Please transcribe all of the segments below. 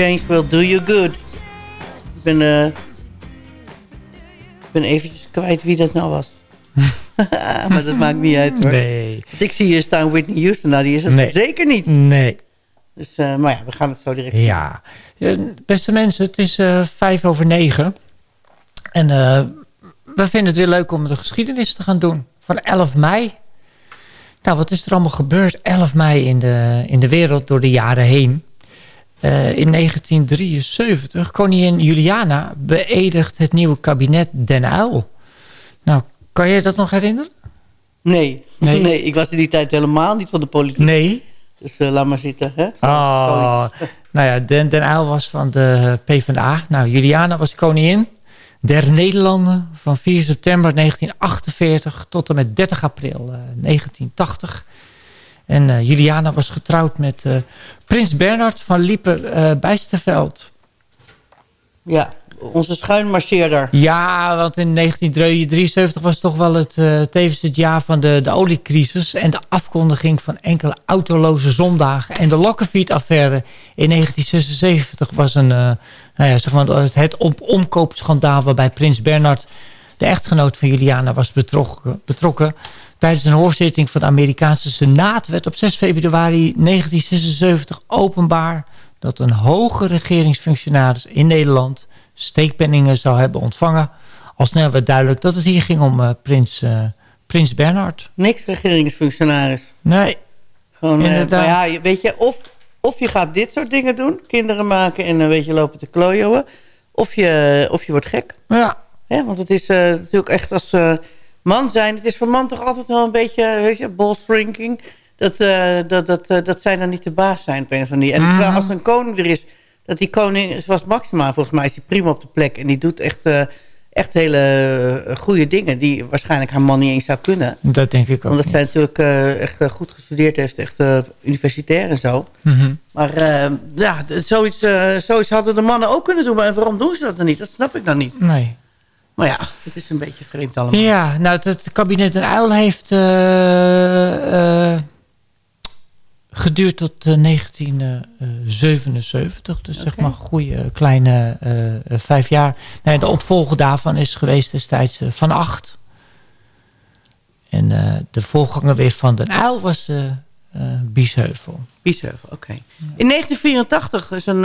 change will do you good. Ik ben, uh, ik ben eventjes kwijt wie dat nou was. maar dat maakt niet uit hoor. Nee. ik zie hier staan Whitney Houston. Nou, die is het zeker niet. Nee. Dus, uh, maar ja, we gaan het zo direct ja. Beste mensen, het is uh, vijf over negen. En we vinden het weer leuk om de geschiedenis te gaan doen. Van 11 mei. Nou, wat is er allemaal gebeurd 11 mei in de, in de wereld door de jaren heen? Uh, in 1973, koningin Juliana beëdigt het nieuwe kabinet Den Uyl. Nou, kan je dat nog herinneren? Nee. nee, nee, ik was in die tijd helemaal niet van de politiek. Nee? Dus uh, laat maar zitten. Hè? Zo, oh, nou ja, Den, Den Uyl was van de PvdA. Nou, Juliana was koningin der Nederlanden van 4 september 1948 tot en met 30 april uh, 1980. En uh, Juliana was getrouwd met uh, prins Bernard van Liepen-Bijsterveld. ja, onze schuinmarcheerder. Ja, want in 1973 was toch wel het, uh, tevens het jaar van de, de oliecrisis... en de afkondiging van enkele autoloze zondagen. En de Lokkenfiet-affaire in 1976 was een, uh, nou ja, zeg maar het omkoopschandaal... waarbij prins Bernard, de echtgenoot van Juliana, was betrokken. betrokken. Tijdens een hoorzitting van de Amerikaanse Senaat... werd op 6 februari 1976 openbaar... dat een hoge regeringsfunctionaris in Nederland steekpenningen zou hebben ontvangen. Al snel werd duidelijk dat het hier ging om uh, prins, uh, prins Bernhard. Niks regeringsfunctionaris. Nee. Gewoon, uh, maar ja, weet je, of, of je gaat dit soort dingen doen, kinderen maken en een beetje lopen te klooien, of je, of je wordt gek. Ja. ja want het is natuurlijk echt als man zijn, het is voor man toch altijd wel een beetje, weet je, ball shrinking. Dat, dat, dat, dat zij dan niet de baas zijn op een of andere manier. En -hmm. als een koning er is dat die koning, zoals Maxima, volgens mij is die prima op de plek. En die doet echt, uh, echt hele goede dingen die waarschijnlijk haar man niet eens zou kunnen. Dat denk ik ook. Omdat zij natuurlijk echt goed gestudeerd heeft, echt universitair en zo. Mm -hmm. Maar ja, zoiets, zoiets hadden de mannen ook kunnen doen. Maar waarom doen ze dat dan niet? Dat snap ik dan niet. Nee. Maar ja, het is een beetje vreemd allemaal. Ja, nou het, het kabinet en Uil heeft geduurd tot uh, 1977. Dus okay. zeg maar een goede kleine uh, vijf jaar. Nee, de opvolger daarvan is geweest destijds uh, Van Acht. En de voorganger weer van Den Uyl was Biesheuvel. Biesheuvel, oké. Okay. Ja. In 1984 is een,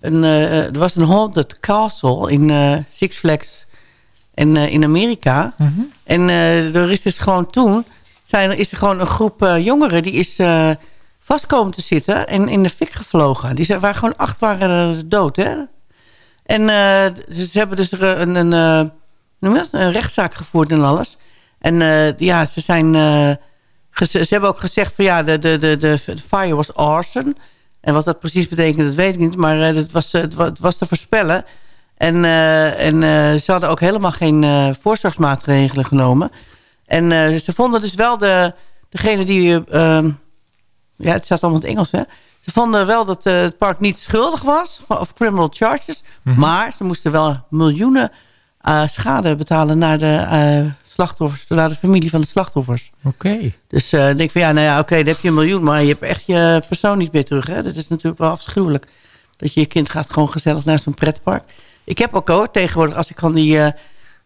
een, er was een haunted castle in Six Flags in, in Amerika. Mm -hmm. En er is dus gewoon toen... Zijn, is er gewoon een groep jongeren die is vast komen te zitten en in de fik gevlogen. Die waren gewoon acht waren dood, hè? En uh, ze hebben dus een, een, een, een rechtszaak gevoerd en alles. En uh, ja, ze zijn... Uh, ze, hebben ook gezegd van ja, de, de, de, de fire was arson. En wat dat precies betekent, dat weet ik niet. Maar het, was, het was te voorspellen. En, en ze hadden ook helemaal geen voorzorgsmaatregelen genomen. En ze vonden dus wel de, degene die ja, het staat allemaal in het Engels, hè. Ze vonden wel dat uh, het park niet schuldig was of criminal charges. Mhm. Mm -hmm. Maar ze moesten wel miljoenen uh, schade betalen naar de uh, slachtoffers, naar de familie van de slachtoffers. Oké. Okay. Dus ik denk van ja, nou ja, oké, okay, dan heb je een miljoen, maar je hebt echt je persoon niet meer terug. Hè? Dat is natuurlijk wel afschuwelijk. Dat je je kind gaat gewoon gezellig naar zo'n pretpark. Ik heb ook hoor, tegenwoordig, als ik van die,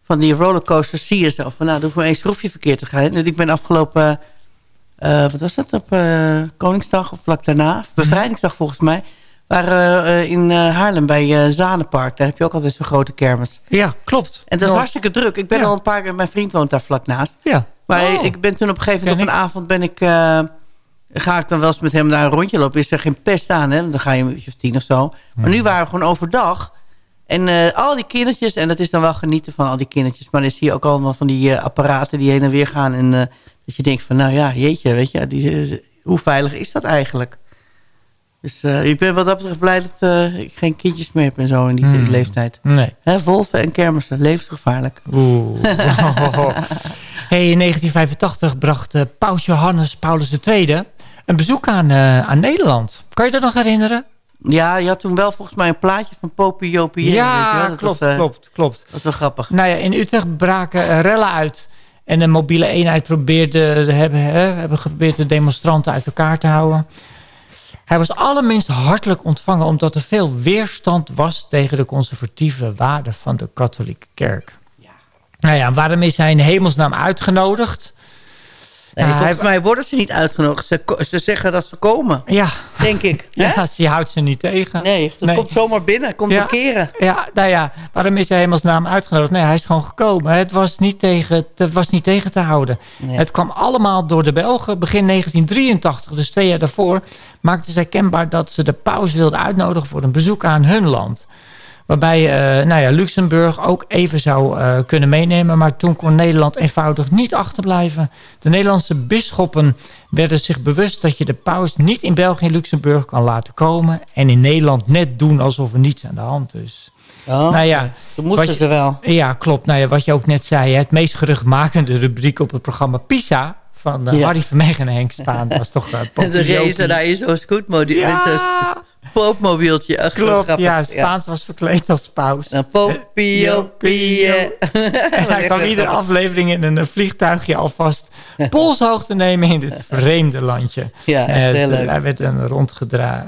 van die rollercoasters zie je zelf van nou, dan hoef je één schroefje verkeerd te gaan. Dus ik ben afgelopen uh, wat was dat, op uh, Koningsdag of vlak daarna, bevrijdingsdag volgens mij, waren uh, in Haarlem bij Zanenpark. Daar heb je ook altijd zo'n grote kermis. Ja, klopt. En dat is hartstikke druk. Ik ben ja. al een paar keer, mijn vriend woont daar vlak naast. Ja. Maar oh. ik ben toen op een gegeven moment op een avond ben ik, ga ik dan wel eens met hem naar een rondje lopen. Is er geen pest aan, hè? Dan ga je een uurtje of tien of zo. Maar nu waren we gewoon overdag. En al die kindertjes, en dat is dan wel genieten van al die kindertjes. Maar dan zie je ook allemaal van die apparaten die heen en weer gaan. En dat je denkt van, nou ja, jeetje, weet je, die, hoe veilig is dat eigenlijk? Dus ik ben wat dat betreft blij dat ik geen kindjes meer heb en zo in die, Hmm. leeftijd. Nee. Hè, wolven en kermissen, levensgevaarlijk. Oeh. hey, in 1985 bracht paus Johannes Paulus II een bezoek aan, aan Nederland. Kan je dat nog herinneren? Ja, je had toen wel volgens mij een plaatje van Popie Jopie. Ja, klopt, was, klopt, klopt. Dat is wel grappig. Nou ja, in Utrecht braken rellen uit en een mobiele eenheid probeerde, hebben, hè, hebben geprobeerd de demonstranten uit elkaar te houden. Hij was allerminst hartelijk ontvangen... omdat er veel weerstand was tegen de conservatieve waarden van de katholieke kerk. Ja. Nou ja, waarom is hij in hemelsnaam uitgenodigd? Nee, Ja, volgens hij- mij worden ze niet uitgenodigd. Ze, ze zeggen dat ze komen, Ja, denk ik. Ja ze houdt ze niet tegen. Nee, dat Nee. komt zomaar binnen. Komt Ja. bekeren. Ja, nou ja, waarom is hij hemelsnaam uitgenodigd? Nee, hij is gewoon gekomen. Het was niet tegen, het was niet tegen te houden. Nee. Het kwam allemaal door de Belgen. Begin 1983, dus twee jaar daarvoor... maakten zij kenbaar dat ze de paus wilden uitnodigen... voor een bezoek aan hun land. Waarbij eh, nou ja, Luxemburg ook even zou eh, kunnen meenemen. Maar toen kon Nederland eenvoudig niet achterblijven. De Nederlandse bisschoppen werden zich bewust dat je de paus niet in België en Luxemburg kan laten komen. En in Nederland net doen alsof er niets aan de hand is. Oh, Nou ja. Toen moesten ze wel. Ja, klopt. Nou ja, wat je ook net zei. Het meest geruchtmakende rubriek op het programma PISA... van eh, Ja. Harry Vermegen en Henk Spaan. Dat was toch uh, De race daar scootmobiel. Met zo'n Ja, poopmobieltje. Klopt. grappig. Ja, Spaans was verkleed als paus. Nou, popiopie. En hij kwam iedere aflevering in een eh, vliegtuigje alvast polshoogte nemen in dit vreemde landje. Ja, echt Eh, heel leuk. Hij werd een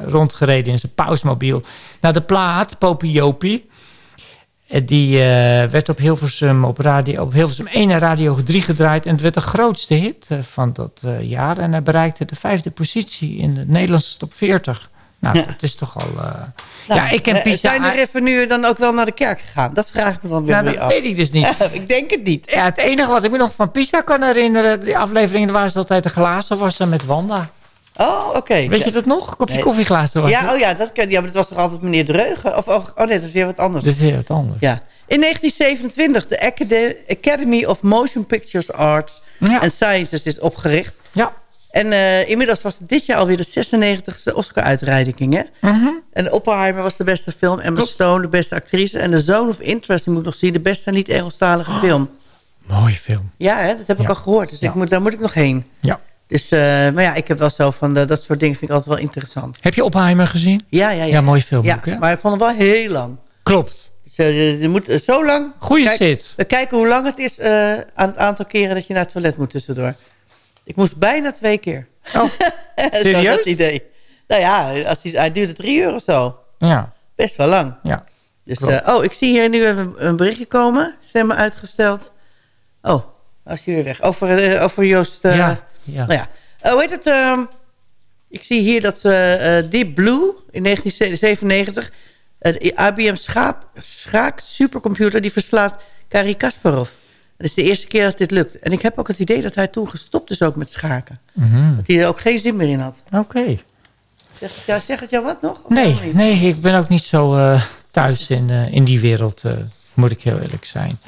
rondgereden in zijn pausmobiel. Nou, de plaat, Popiopi, eh, die eh, werd op Hilversum, op, radio, op Hilversum 1 en Radio 3 gedraaid. En het werd de grootste hit eh, van dat eh, jaar. En hij bereikte de vijfde positie in de Nederlandse top 40. Nou, Ja. het is toch al... eh, Nou, ja, ik ken eh, Pisa... Zijn er even nu dan ook wel naar de kerk gegaan? Dat vraag ik me dan weer Nou, dat af. weet ik dus niet. ik denk het niet. Ja, het enige wat ik me nog van Pisa kan herinneren... die afleveringen waren ze altijd de glazen wassen met Wanda. Oh, oké. Weet je dat nog? Kopje Nee. koffieglazen wassen. Ja, oh ja, dat ja, maar dat was toch altijd meneer Dreugen? Of, of- oh nee, dat is weer wat anders. Dat is weer wat anders. Ja. In 1927, de Acade- Academy of Motion Pictures Arts Ja. and Sciences is opgericht. Ja. En eh, inmiddels was het dit jaar alweer de 96e Oscar-uitreiking. hè? En Oppenheimer was de beste film. Emma Klopt. Stone de beste actrice. En The Zone of Interest, die moet ik nog zien, de beste niet-Engelstalige film. Mooie film. Ja, hè, dat heb ik al gehoord. Dus Ja. ik moet, daar moet ik nog heen. Ja. Dus, eh, maar ja, ik heb wel zo van, de- dat soort dingen vind ik altijd wel interessant. Heb je Oppenheimer gezien? Ja, ja, ja. Ja, mooie film Ja, ook, hè? maar ik vond hem wel heel lang. Klopt. Dus, eh, je moet eh, zo lang... Goeie Kijk, zit. We kijken hoe lang het is eh, aan het aantal keren dat je naar het toilet moet tussendoor. Ik moest bijna twee keer. Oh, Serieus? dat idee. Nou ja, als hij, hij duurde drie uur of zo. ja. Best wel lang. Ja. Dus, eh, oh, ik zie hier nu even een berichtje komen. Stemmen uitgesteld. Oh, als je weer weg. Over, eh, over Joost... eh, ja. ja. Nou ja, hoe heet het? ehm, ik zie hier dat Deep Blue in 1997... eh, de IBM schaak supercomputer die verslaat Kari Kasparov. Het is de eerste keer dat dit lukt. En ik heb ook het idee dat hij toen gestopt is ook met schaken. Mhm. Dat hij er ook geen zin meer in had. Oké. Zeg, het jou- zeg het jou wat nog? Nee, nee, ik ben ook niet zo eh, thuis in, eh, in die wereld, eh, moet ik heel eerlijk zijn.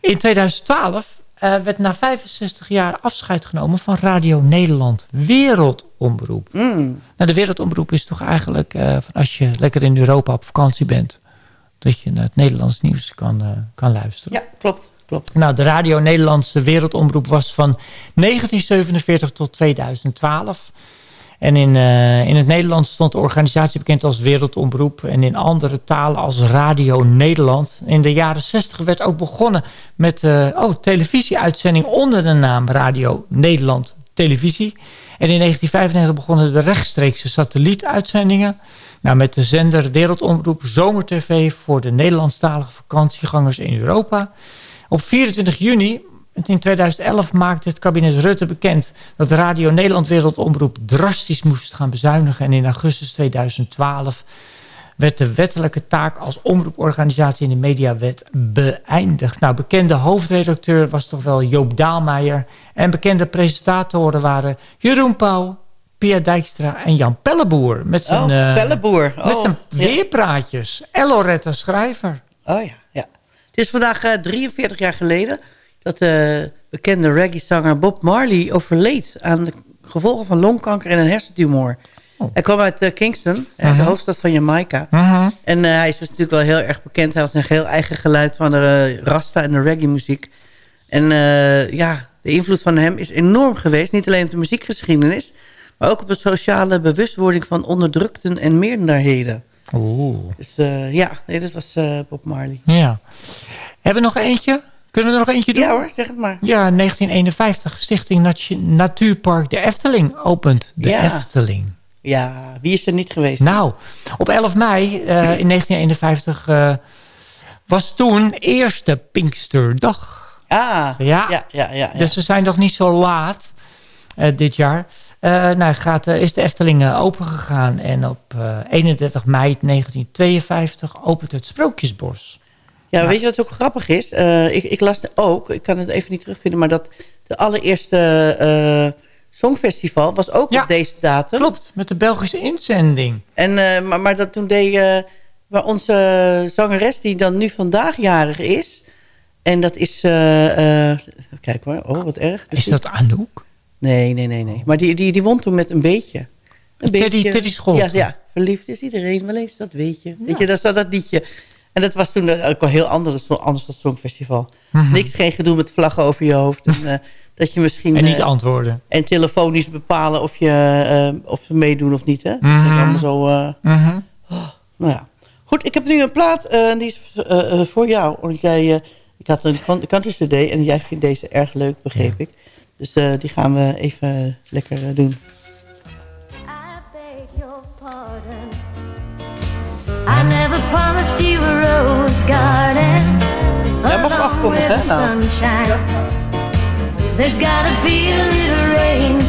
In 2012 eh, werd na 65 jaar afscheid genomen van Radio Nederland Wereldomroep. Mm, Nou, de Wereldomroep is toch eigenlijk van als je lekker in Europa op vakantie bent, dat je naar het Nederlands nieuws kan, kan luisteren. ja, klopt. Nou, de Radio Nederlandse Wereldomroep was van 1947 tot 2012. En in, eh, in het Nederlands stond de organisatie bekend als Wereldomroep... en in andere talen als Radio Nederland. In de jaren 60 werd ook begonnen met eh oh, televisieuitzending... onder de naam Radio Nederland Televisie. En in 1995 begonnen de rechtstreekse satellietuitzendingen... Nou, met de zender Wereldomroep Zomertv... voor de Nederlandstalige vakantiegangers in Europa... Op 24 juni in 2011 maakte het kabinet Rutte bekend... dat Radio Nederland Wereldomroep drastisch moest gaan bezuinigen. En in augustus 2012 werd de wettelijke taak als omroeporganisatie in de mediawet beëindigd. Nou, bekende hoofdredacteur was toch wel Joop Daalmeijer. En bekende presentatoren waren Jeroen Pauw, Pia Dijkstra en Jan Pelleboer. Met zijn, Oh, Pelleboer. met Oh, zijn ja. weerpraatjes. En Loretta Schrijver. Oh ja. Het is vandaag eh, 43 jaar geleden dat de bekende reggae-zanger Bob Marley overleed aan de gevolgen van longkanker en een hersentumor. Oh. Hij kwam uit eh, Kingston, eh, de Mhm. hoofdstad van Jamaica. Mhm. En eh, hij is dus natuurlijk wel heel erg bekend. Hij had een heel eigen geluid van de eh, rasta en de reggae-muziek. En eh, ja, de invloed van hem is enorm geweest. Niet alleen op de muziekgeschiedenis... maar ook op de sociale bewustwording van onderdrukten en minderheden. Oeh. Dus eh, ja, nee, dat was eh, Bob Marley. Ja. Hebben we nog eentje? Kunnen we er nog eentje doen? Ja hoor, zeg het maar. Ja, 1951. Stichting Natu- Natuurpark de Efteling opent. De Ja. Efteling. Ja, wie is er niet geweest? Nou, op 11 mei uh, in 1951 uh, was toen eerste Pinksterdag. Ah, ja. Ja, ja, ja, ja. Dus we zijn nog niet zo laat uh, dit jaar. Nou, gaat, is de Efteling open gegaan. En op 31 mei 1952 opent het Sprookjesbos. Ja, weet je wat ook grappig is? ik, ik las ook, ik kan het even niet terugvinden... maar dat de allereerste Songfestival was ook op deze datum. Klopt, met de Belgische inzending. En, maar, maar dat toen deed waar onze zangeres, die dan nu vandaag jarig is. En dat is, kijk hoor, oh wat erg. Dus is dat Anouk? Nee, nee, nee, nee. Maar die, die, die won toen met een beetje. Een Teddy, beetje, Teddy Ja, ja, verliefd is iedereen wel eens, dat weet je. Ja. Weet je, dat is dat, liedje. En dat was toen ook wel heel anders, anders dan Songfestival. Mm -hmm. Niks, geen gedoe met vlaggen over je hoofd. En, dat je misschien... En niet uh, antwoorden. En telefonisch bepalen of, je, uh, of ze meedoen of niet. Hè? Mm -hmm. Dat is allemaal zo... Mm -hmm. oh, nou ja. Goed, ik heb nu een plaat. en die is voor jou. Want jij... ik had een country cd en jij vindt deze erg leuk, begreep ja. ik. Dus die gaan we even lekker doen. I never promised you a rose garden. Jij mag afkomen, hè? Nou. There's gotta be a little rain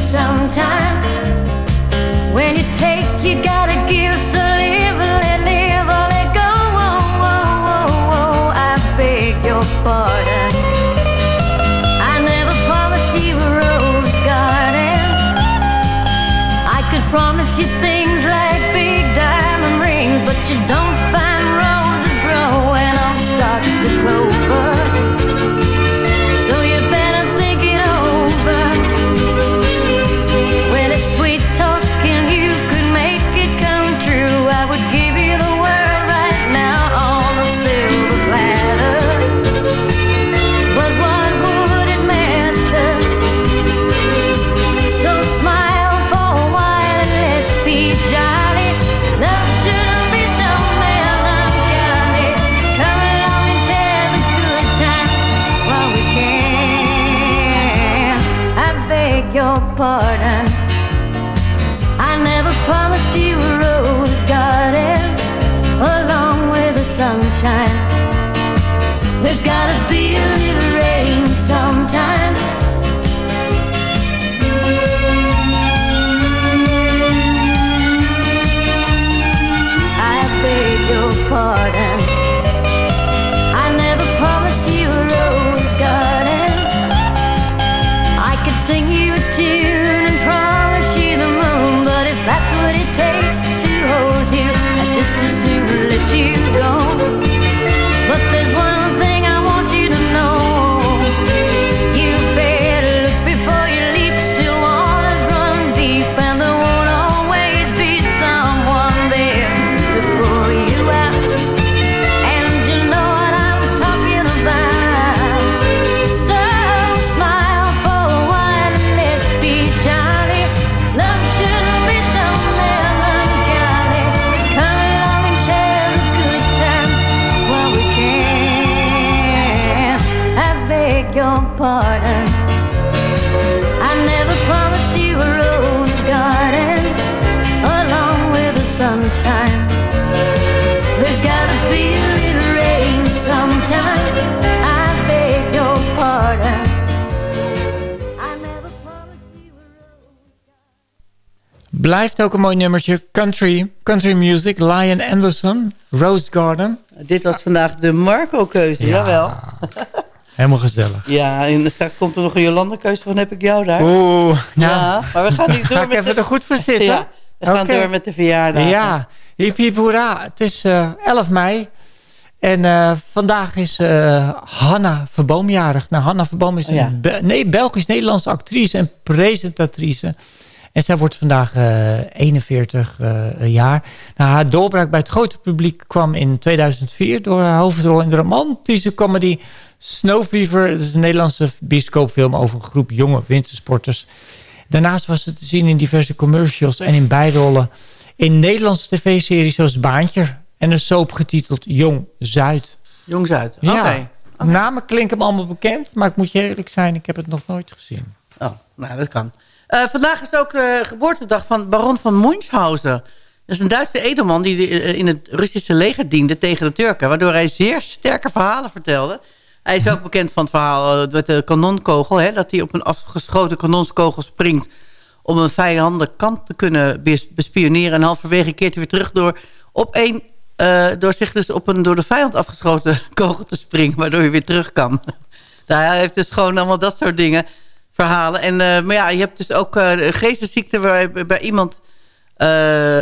Blijft ook een mooi nummertje. Country, country music. Lion Anderson, Rose Garden. Dit was vandaag de Marco-keuze, jawel. Helemaal gezellig. Ja, en straks komt er nog een Jolanda-keuze van heb ik jou daar. Oeh, nou, Ja, maar we gaan niet ga door ik met even de... er goed voor zitten. Ja, we gaan door met de verjaardag. Ja, hip hip hoera. Het is eh 11 mei. En eh, vandaag is eh, Hanna Verboomjarig. Nou, Hanna Verboom is een Ja. Be- nee, Belgisch-Nederlandse actrice en presentatrice. En zij wordt vandaag eh, 41 eh, jaar. Nou, haar doorbraak bij het grote publiek kwam in 2004... door haar hoofdrol in de romantische comedy Snow Fever. Dat is een Nederlandse bioscoopfilm over een groep jonge wintersporters. Daarnaast was ze te zien in diverse commercials en in bijrollen... in Nederlandse tv-series zoals Baantje... en een soap getiteld Jong Zuid. Jong Zuid. Oké. Ja, namen klinken me allemaal bekend... maar ik moet je eerlijk zijn, ik heb het nog nooit gezien. Oh, nou, dat kan. Uh, vandaag is ook geboortedag van baron van Munchausen. Dat is een Duitse edelman die in het Russische leger diende tegen de Turken. Waardoor hij zeer sterke verhalen vertelde. Hij is ook bekend van het verhaal met de kanonkogel. Hè, dat hij op een afgeschoten kanonskogel springt om een vijandige kant te kunnen bespioneren. En halverwege keert hij weer terug door, op uh, door zich dus op een door de vijand afgeschoten kogel te springen. Waardoor hij weer terug kan. nou, hij heeft dus gewoon allemaal dat soort dingen, verhalen. En, uh, maar ja, je hebt dus ook uh, geestesziekte waarbij bij iemand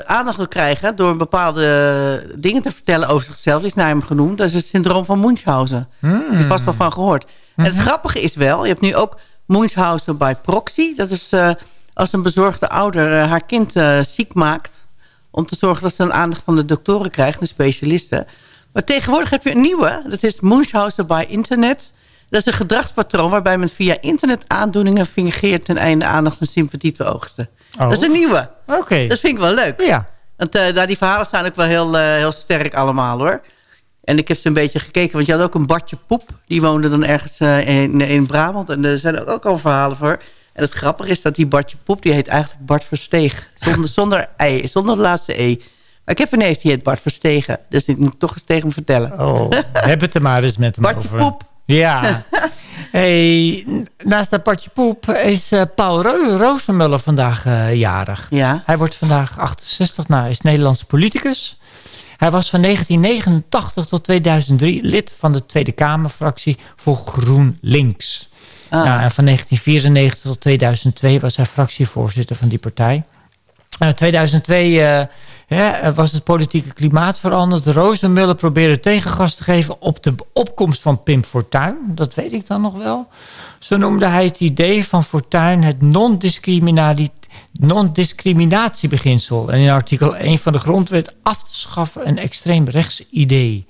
aandacht wil krijgen... door bepaalde dingen te vertellen over zichzelf. is naar hem genoemd. Dat is het syndroom van Munchausen. Hmm. Heb je vast wel van gehoord. En het mhm. grappige is wel, je hebt nu ook Munchausen by proxy. Dat is als een bezorgde ouder haar kind ziek maakt... om te zorgen dat ze een aandacht van de doktoren krijgt, de specialisten. Maar tegenwoordig heb je een nieuwe. Dat is Munchausen by Internet. Dat is een gedragspatroon waarbij men via internet aandoeningen fingeert... ten einde aandacht en sympathie te oogsten. Oh. Dat is een nieuwe. Oké. Dat vind ik wel leuk. Ja. Want uh, die verhalen staan ook wel heel, heel sterk allemaal, hoor. En ik heb ze een beetje gekeken, want je had ook een Bartje Poep. Die woonde dan ergens in, in Brabant. En er zijn ook, ook al verhalen voor. En het grappige is dat die Bartje Poep, die heet eigenlijk Bart Versteeg. Zonder, zonder ei, zonder de laatste e. Maar ik heb een neef die heet Bart Verstegen. Dus ik moet toch eens tegen hem vertellen. Oh, heb het er maar eens met hem Bartje over. Poep. Ja. hey, naast dat Bartje Poep is uh, Paul Roosemuller vandaag uh, jarig. Ja. Hij wordt vandaag 68, nou, is Nederlandse politicus. Hij was van 1989 tot 2003 lid van de Tweede Kamerfractie voor GroenLinks. Ah. Ja, en van 1994 tot 2002 was hij fractievoorzitter van die partij. In 2002 ja, was het politieke klimaat veranderd. Rozenmuller probeerde tegengas te geven op de opkomst van Pim Fortuyn. Dat weet ik dan nog wel. Zo noemde hij het idee van Fortuyn het non-discriminatiebeginsel. en in artikel 1 van de grondwet af te schaffen een extreem rechts idee.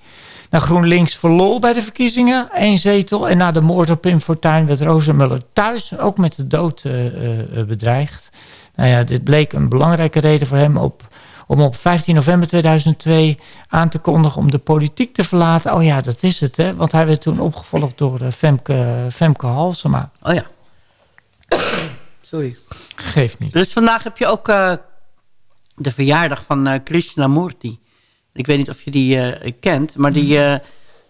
Nou, GroenLinks verloor bij de verkiezingen één zetel. En na de moord op Pim Fortuyn werd Rozenmuller thuis ook met de dood uh, uh, bedreigd. Nou ja, dit bleek een belangrijke reden voor hem op, om op 15 november 2002 aan te kondigen om de politiek te verlaten. Oh ja, dat is het, hè? Want hij werd toen opgevolgd door uh, Femke, Femke Halsema. Oh ja. Sorry. Geeft niet. Dus vandaag heb je ook de verjaardag van Krishnamurti. Ik weet niet of je die uh, kent, maar die, uh,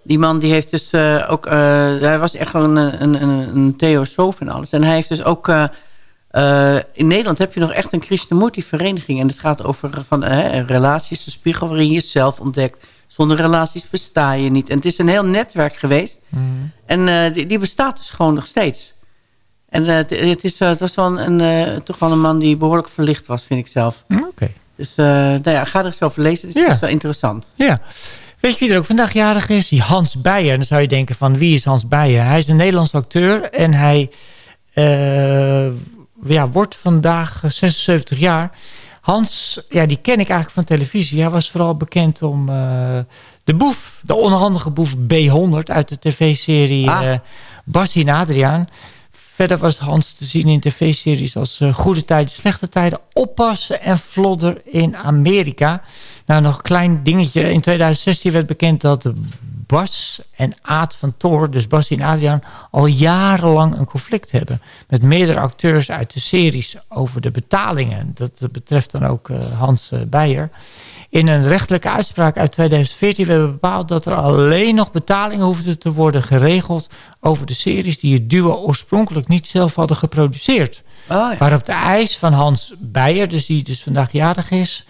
die man die heeft dus uh, ook... hij was echt gewoon een, een, een, een theosoof en alles. En hij heeft dus ook... in Nederland heb je nog echt een Krishnamurti-vereniging. En het gaat over van, relaties, de spiegel waarin je jezelf ontdekt. Zonder relaties besta je niet. En het is een heel netwerk geweest. Mm. En die, die, bestaat dus gewoon nog steeds. En het, het, is, het was wel een, toch wel een man die behoorlijk verlicht was, vind ik zelf. Mm, oké. Dus nou ja, ga er eens over lezen. Het is wel interessant. Ja. Weet je wie er ook vandaag jarig is? Die Hans Beijer. Dan zou je denken van wie is Hans Beijer? Hij is een Nederlands acteur en hij ja, wordt vandaag 76 jaar. Hans, ja, die ken ik eigenlijk van televisie. Hij was vooral bekend om uh, de boef, de onhandige boef B100 uit de tv-serie ah. Bassie en Adriaan. Verder was Hans te zien in tv-series als uh, Goede Tijden, Slechte Tijden, Oppassen en Vlodder in Amerika. Nou, nog een klein dingetje. In 2016 werd bekend dat Bas en Aad van Toor, dus Bas en Adriaan, al jarenlang een conflict hebben. Met meerdere acteurs uit de series over de betalingen. Dat betreft dan ook uh, Hans uh, Beijer. In een rechtelijke uitspraak uit 2014 werd bepaald dat er alleen nog betalingen hoefden te worden geregeld over de series die het duo oorspronkelijk niet zelf hadden geproduceerd. Oh, ja. Waarop de eis van Hans Beijer, dus die dus vandaag jarig is,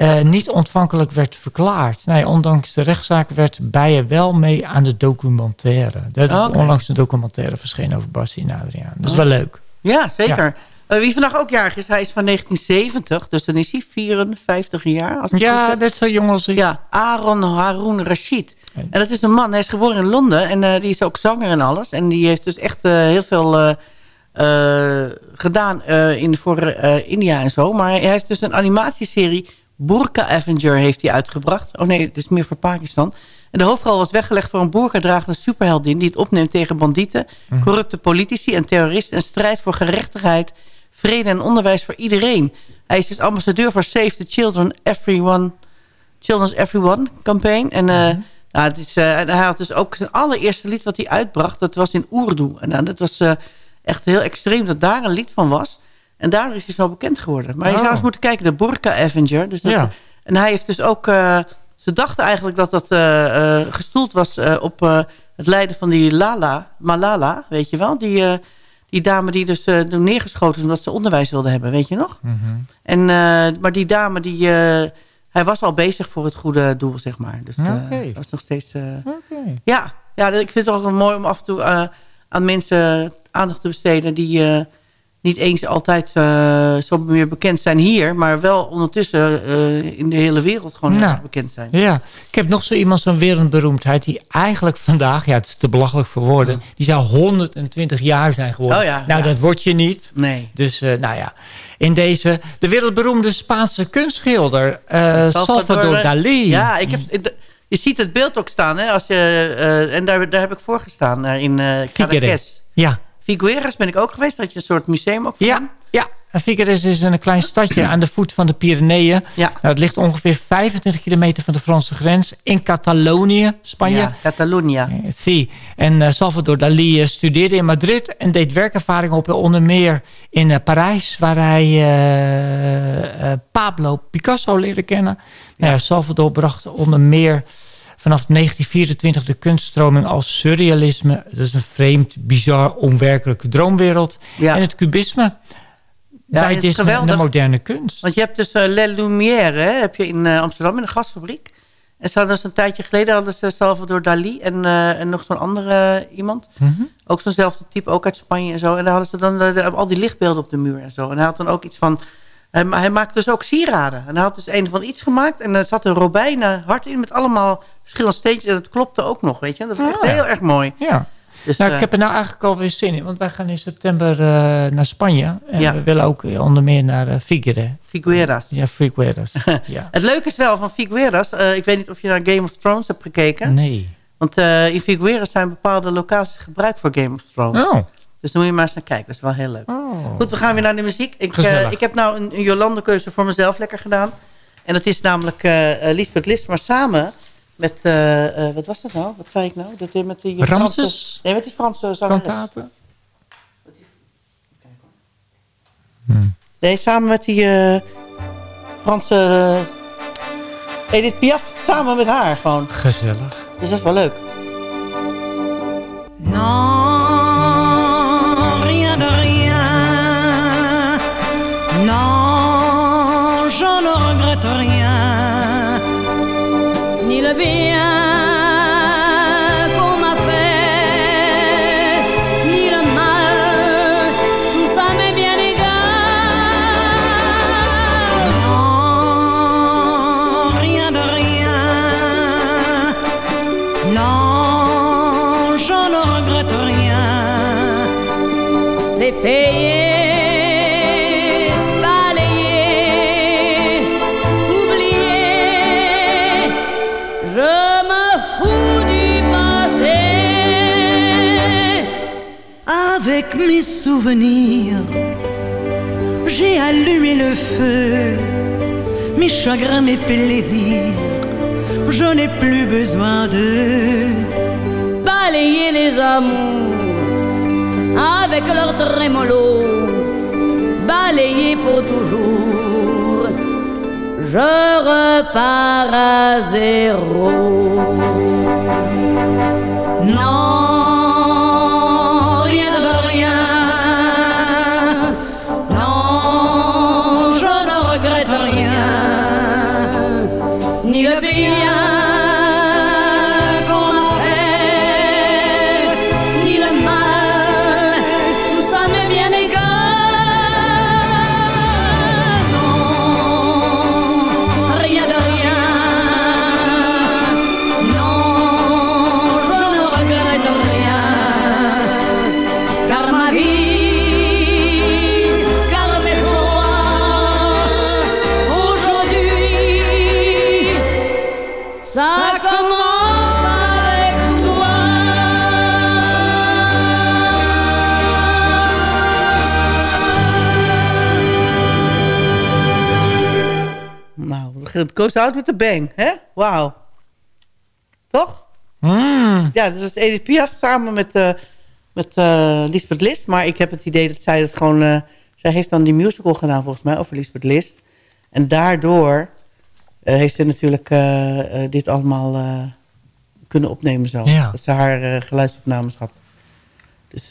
uh, niet ontvankelijk werd verklaard. Nee, ondanks de rechtszaak werd Beijer wel mee aan de documentaire. Dat is okay. onlangs een documentaire verschenen over Bassie en Adriaan. Dat is wel leuk. Ja, zeker. Ja. Uh, wie vandaag ook jarig is, hij is van 1970. Dus dan is hij 54 jaar. Als ja, net zo jong als ik. Ja, Aaron Haroun Rashid. En dat is een man, hij is geboren in Londen. En uh, die is ook zanger en alles. En die heeft dus echt heel veel gedaan in, voor India en zo. Maar hij heeft dus een animatieserie... Burka Avenger heeft hij uitgebracht. Oh nee, het is meer voor Pakistan. En de hoofdrol was weggelegd voor een boerkadragende superheldin... die het opneemt tegen bandieten, mhm. corrupte politici en terroristen... en strijdt voor gerechtigheid vrede en onderwijs voor iedereen. Hij is dus ambassadeur voor Save the Children Everyone, Children's Everyone campaign. En uh, nou, het is, uh, hij had dus ook zijn allereerste lied wat hij uitbracht, dat was in Urdu. En uh, dat was echt heel extreem dat daar een lied van was. En daardoor is hij zo bekend geworden. Maar je Oh. zou eens moeten kijken, de Borka Avenger. Dus dat, Ja. En hij heeft dus ook... eh, ze dachten eigenlijk dat dat eh, gestoeld was op het lijden van die Lala, Malala, weet je wel? Die, die dame die dus toen neergeschoten is omdat ze onderwijs wilde hebben, weet je nog? Mhm. En, maar die dame, die, hij was al bezig voor het goede doel, zeg maar. Dus dat was nog steeds... Oké. ja, ja, ik vind het ook wel mooi om af en toe aan mensen aandacht te besteden... die niet eens altijd eh, zo meer bekend zijn hier... maar wel ondertussen eh, in de hele wereld gewoon heel Nou. erg bekend zijn. Ja, ik heb nog zo iemand, zo'n wereldberoemdheid... die eigenlijk vandaag, ja, het is te belachelijk voor woorden... die zou 120 jaar zijn geworden. Oh ja, nou, ja. dat word je niet. Nee. Dus, eh, nou ja, in deze... De wereldberoemde Spaanse kunstschilder... eh, Salvador, Dali. Ja, ik heb, ik- je ziet het beeld ook staan. Hè, als je, en daar, daar heb ik voor gestaan in Figueres. Caracas. Ja, Figueres ben ik ook geweest. Dat je een soort museum ook van. ja, ja. En Figueres is een klein stadje aan de voet van de Pyreneeën. Ja. Nou, het ligt ongeveer 25 kilometer van de Franse grens. In Catalonië, Spanje. Ja, Catalonia. Eh, Zie. En eh, Salvador Dali eh, studeerde in Madrid en deed werkervaring op onder meer in Parijs, waar hij Pablo Picasso leerde kennen. Nou ja, Salvador bracht onder meer vanaf 1924 de kunststroming als surrealisme. Dat is een vreemd, bizar, onwerkelijke droomwereld. Ja. En het cubisme. Ja, bij het is de moderne kunst. Want je hebt dus eh Les Lumière, hè, heb je in eh, Amsterdam in een gasfabriek. En ze hadden dus een tijdje geleden hadden ze Salvador Dali en, eh, en nog zo'n andere iemand. Mhm. Ook zo'nzelfde type, ook uit Spanje en zo. En daar hadden ze dan al die lichtbeelden op de muur en zo. En hij had dan ook iets van... Hij, hij maakte dus ook sieraden. En hij had dus een van iets gemaakt. En er zat een robijnen hart in met allemaal verschillende steentjes. En dat klopte ook nog, weet je. Dat is echt ja. heel erg mooi. Ja. Dus, Nou, eh, ik heb er nou eigenlijk alweer zin in. Want wij gaan in september eh, naar Spanje. En Ja. we willen ook eh, onder meer naar uh, Figueres. Figueras. Ja, Figueres. ja. Het leuke is wel van Figueras... eh, ik weet niet of je naar Game of Thrones hebt gekeken. Nee. Want eh, in Figueras zijn bepaalde locaties gebruikt voor Game of Thrones. Oh. Dus daar moet je maar eens naar kijken. Dat is wel heel leuk. oh. Goed, we gaan weer naar de muziek. Ik, eh, ik heb nou een, een Jolande-keuze voor mezelf lekker gedaan. En dat is namelijk eh eh, Lisbeth List, maar samen met... eh, eh, wat was dat nou? Wat zei ik nou? Dat, eh, met die Ramses? Franse- Nee, met die Franse zangeres. Kantaten? Nee, samen met die eh, Franse... eh, Edith Piaf. Samen met haar gewoon. Gezellig. Dus dat is wel leuk. Non, Non, je ne regrette rien. Ni le bien Souvenirs, j'ai allumé le feu. Mes chagrins, mes plaisirs je n'ai plus besoin de balayer les amours avec leur trémolo, balayer pour toujours. Je repars à zéro. Het goes out with a bang, hè? Wauw. Toch? Mm. Ja, dat is Edith Piaf samen met, eh met eh Lisbeth List. Maar ik heb het idee dat zij het gewoon eh, Zij heeft dan die musical gedaan volgens mij over Lisbeth List. En daardoor heeft ze natuurlijk dit allemaal kunnen opnemen zo. Ja. Dat ze haar geluidsopnames had. Dus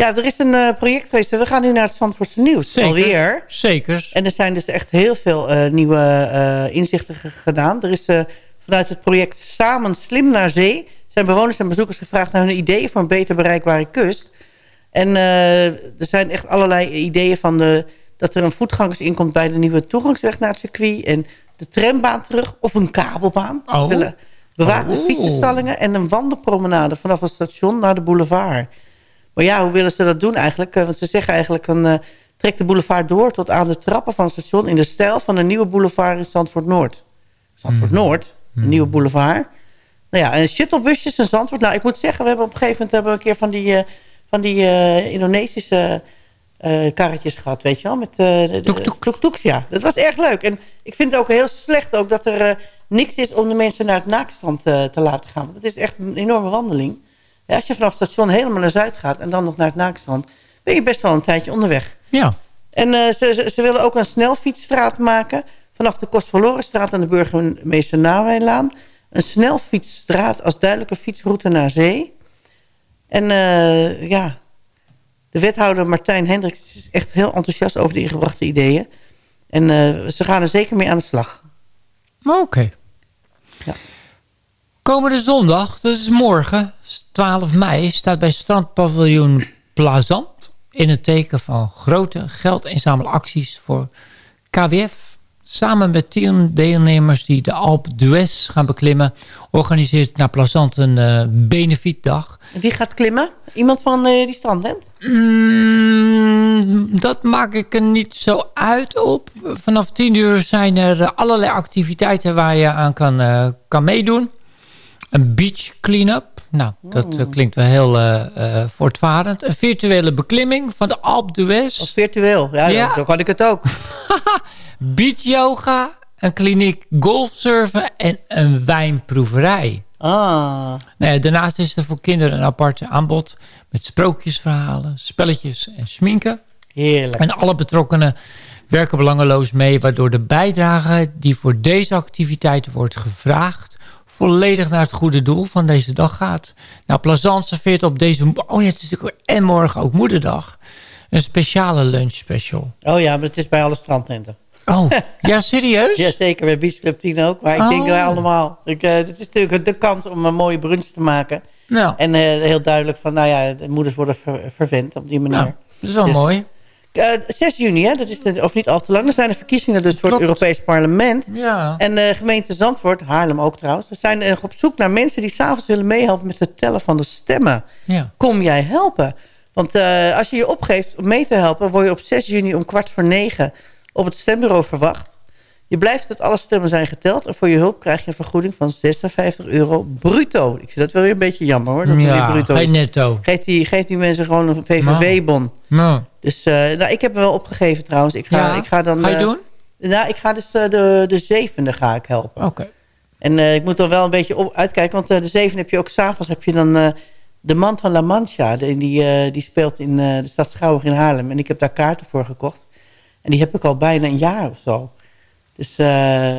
ja, er is een eh, project geweest. We gaan nu naar het Zandvoortse Nieuws. Zeker. Alweer. Zeker. En er zijn dus echt heel veel eh, nieuwe eh, inzichten ge- gedaan. Er is vanuit het project Samen Slim naar Zee... zijn bewoners en bezoekers gevraagd naar hun ideeën... voor een beter bereikbare kust. En er zijn echt allerlei ideeën van de, dat er een voetgangersinkomst... bij de nieuwe toegangsweg naar het circuit... en de trambaan terug of een kabelbaan. Oh. We willen bewaakte Oh. fietsenstallingen... en een wandelpromenade vanaf het station naar de boulevard. Maar ja, hoe willen ze dat doen eigenlijk? Eh, Want ze zeggen eigenlijk... Een, eh, trek de boulevard door tot aan de trappen van het station... in de stijl van de nieuwe boulevard in Zandvoort Noord. Zandvoort Noord, een nieuwe boulevard. Nou ja, en shuttlebusjes in Zandvoort. Nou, ik moet zeggen, we hebben op een gegeven moment... hebben we een keer van die, eh, van die Indonesische karretjes gehad, weet je wel? Met de- de- Tuk-tuk. tuk-tuks, ja. Dat was erg leuk. En ik vind het ook heel slecht ook dat er niks is... om de mensen naar het naakstrand te laten gaan. Want het is echt een enorme wandeling. Ja, als je vanaf het station helemaal naar Zuid gaat... en dan nog naar het naakstrand... ben je best wel een tijdje onderweg. Ja. En eh, ze, ze, ze willen ook een snelfietsstraat maken... vanaf de Kostverlorenstraat aan de Burgemeester Nawijlaan. Een snelfietsstraat als duidelijke fietsroute naar zee. En eh, ja, de wethouder Martijn Hendricks is echt heel enthousiast over de ingebrachte ideeën. En eh, ze gaan er zeker mee aan de slag. Oké. Ja. Komende zondag, dat is morgen, 12 mei... staat bij strandpaviljoen Plazant... in het teken van grote geldinzamelacties voor KWF. Samen met tien deelnemers die de Alp d'Huez gaan beklimmen... organiseert naar Plazant een eh benefietdag. Wie gaat klimmen? Iemand van eh, die strandtent? Mm, dat maak ik er niet zo uit op. Vanaf 10 uur zijn er eh, allerlei activiteiten waar je aan kan, kan meedoen. Een beach clean-up. Nou, dat eh, klinkt wel heel eh, voortvarend. Een virtuele beklimming van de Alpe Of d'Huez. virtueel? Ja, Ja. zo kan ik het ook. Beach yoga. Een kliniek golfsurfen en een wijnproeverij. Ah, Nou ja, daarnaast is er voor kinderen een apart aanbod... met sprookjesverhalen, spelletjes en schminken. heerlijk. En alle betrokkenen werken belangeloos mee... waardoor de bijdrage die voor deze activiteiten wordt gevraagd... volledig naar het goede doel van deze dag gaat. Nou, Plazant serveert op deze... Oh ja, het is natuurlijk en morgen ook moederdag... een speciale lunch special. Oh ja, maar het is bij alle strandtenten. Oh, ja, serieus? Ja, zeker. Bij Beach Club 10 ook. Maar ik Oh. denk wij allemaal. Ik, eh, het is natuurlijk de kans om een mooie brunch te maken. Nou, En eh, heel duidelijk van, nou ja, de moeders worden ver- verwend op die manier. nou, dat is wel Dus- mooi. Eh, 6 juni, hè, dat is de, of niet al te lang. Dan zijn de verkiezingen dus voor het. Europees Parlement. Ja. En de gemeente Zandvoort, Haarlem ook trouwens... we zijn eh, op zoek naar mensen die s'avonds willen meehelpen... met het tellen van de stemmen. ja. Kom jij helpen? Want eh, als je je opgeeft om mee te helpen... word je op 6 juni om kwart voor negen op het stembureau verwacht. Je blijft tot alle stemmen zijn geteld... en voor je hulp krijg je een vergoeding van 56 euro bruto. Ik vind dat wel weer een beetje jammer hoor, dat Ja, bruto geen netto. Geeft die, geeft die mensen gewoon een VVV-bon. Nou, Dus eh, nou, ik heb me wel opgegeven trouwens. Ik ga, ja. ik ga dan... Ga je eh, doen? Nou, ik ga dus eh, de, de zevende ga ik helpen. Oké. En ik moet er wel een beetje op uitkijken. Want de zevende heb je ook s'avonds heb je dan... de man van La Mancha. De, die, die speelt in de stad Schouwburg in Haarlem. En ik heb daar kaarten voor gekocht. En die heb ik al bijna een jaar of zo. Dus